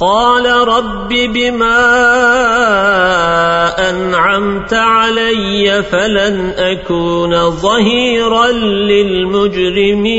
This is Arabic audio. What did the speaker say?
قال رب بما أنعمت علي فلن أكون ظهيرا للمجرمين.